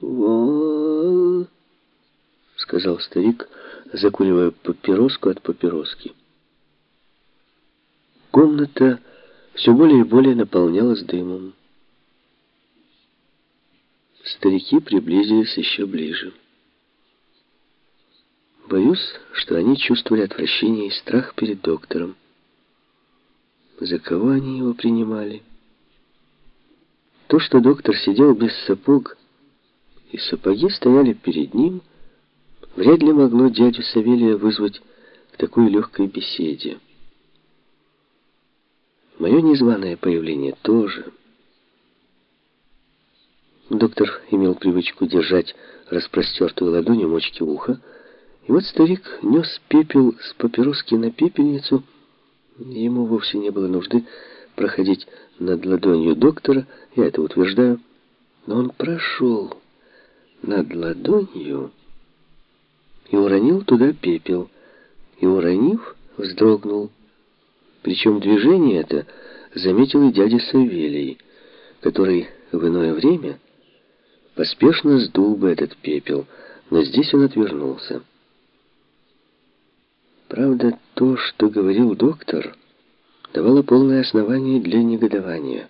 «Вон», — сказал старик, закуривая папироску от папироски. Комната все более и более наполнялась дымом. Старики приблизились еще ближе. Боюсь, что они чувствовали отвращение и страх перед доктором. За кого они его принимали? То, что доктор сидел без сапог, и сапоги стояли перед ним, вряд ли могло дядю Савелия вызвать к такой легкой беседе. Мое незваное появление тоже. Доктор имел привычку держать распростертую ладонью мочки уха, и вот старик нес пепел с папироски на пепельницу. Ему вовсе не было нужды проходить над ладонью доктора, я это утверждаю, но он прошел над ладонью и уронил туда пепел, и, уронив, вздрогнул. Причем движение это заметил и дядя Савелий, который в иное время поспешно сдул бы этот пепел, но здесь он отвернулся. Правда, то, что говорил доктор, давало полное основание для негодования.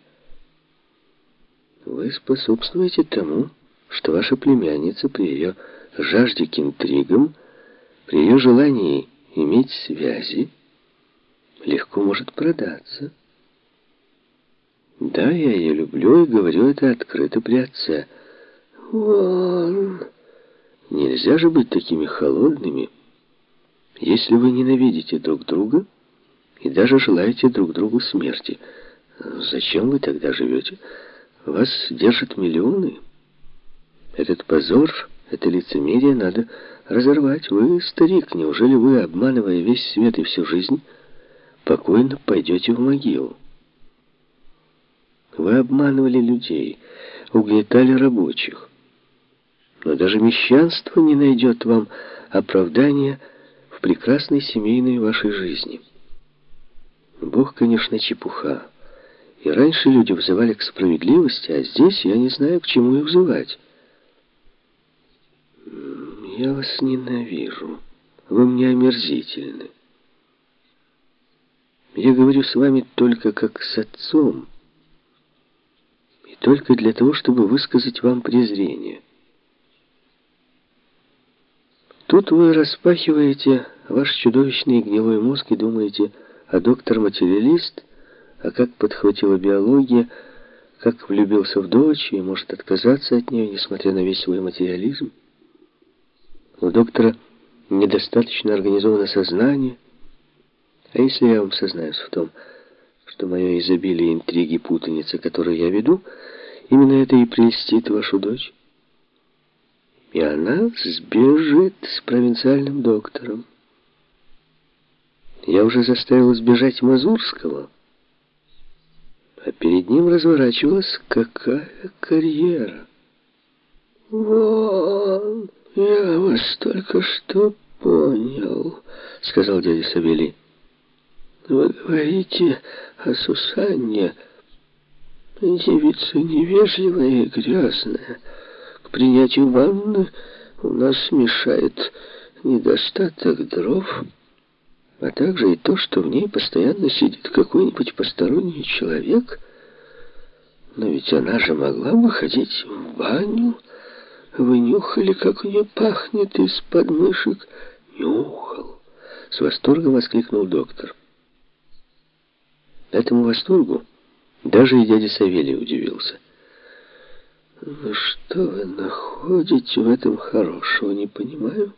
Вы способствуете тому, что ваша племянница при ее жажде к интригам, при ее желании иметь связи, легко может продаться. Да, я ее люблю и говорю это открыто при отце. Вон, нельзя же быть такими холодными, если вы ненавидите друг друга и даже желаете друг другу смерти. Зачем вы тогда живете? Вас держат миллионы. Этот позор, это лицемерие надо разорвать. Вы старик, неужели вы, обманывая весь свет и всю жизнь, спокойно пойдете в могилу. Вы обманывали людей, угнетали рабочих. Но даже мещанство не найдет вам оправдания в прекрасной семейной вашей жизни. Бог, конечно, чепуха. И раньше люди взывали к справедливости, а здесь я не знаю, к чему их взывать. Я вас ненавижу. Вы мне омерзительны. Я говорю с вами только как с отцом. И только для того, чтобы высказать вам презрение. Тут вы распахиваете ваш чудовищный гнилой мозг и думаете, а доктор-материалист, а как подхватила биология, как влюбился в дочь и может отказаться от нее, несмотря на весь свой материализм. У доктора недостаточно организовано сознание, а если я вам сознаюсь в том, что мое изобилие интриги, путаница, которую я веду, именно это и прельстит вашу дочь? И она сбежит с провинциальным доктором. Я уже заставил сбежать Мазурского, а перед ним разворачивалась какая карьера. «Вон, я вас только что понял», — сказал дядя Савелий. Вы говорите о Сусанне, девица невежливая и грязная. К принятию ванны у нас мешает недостаток дров, а также и то, что в ней постоянно сидит какой-нибудь посторонний человек. Но ведь она же могла бы ходить в баню. Вы нюхали, как у нее пахнет из подмышек? Нюхал. С восторгом воскликнул доктор. Этому восторгу даже и дядя Савелий удивился. «Ну что вы находите в этом хорошего, не понимаю.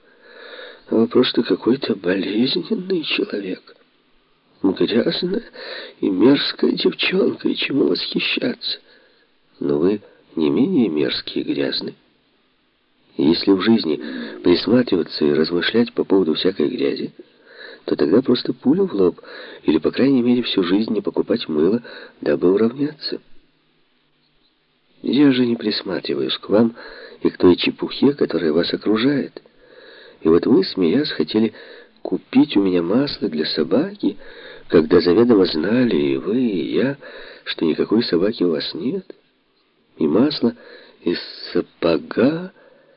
Вы просто какой-то болезненный человек. Грязная и мерзкая девчонка, и чему восхищаться? Но вы не менее мерзкий и грязный. Если в жизни присматриваться и размышлять по поводу всякой грязи, то тогда просто пулю в лоб, или, по крайней мере, всю жизнь не покупать мыло, дабы уравняться. Я же не присматриваюсь к вам и к той чепухе, которая вас окружает. И вот вы, смеясь, хотели купить у меня масло для собаки, когда заведомо знали и вы, и я, что никакой собаки у вас нет. И масло, из сапога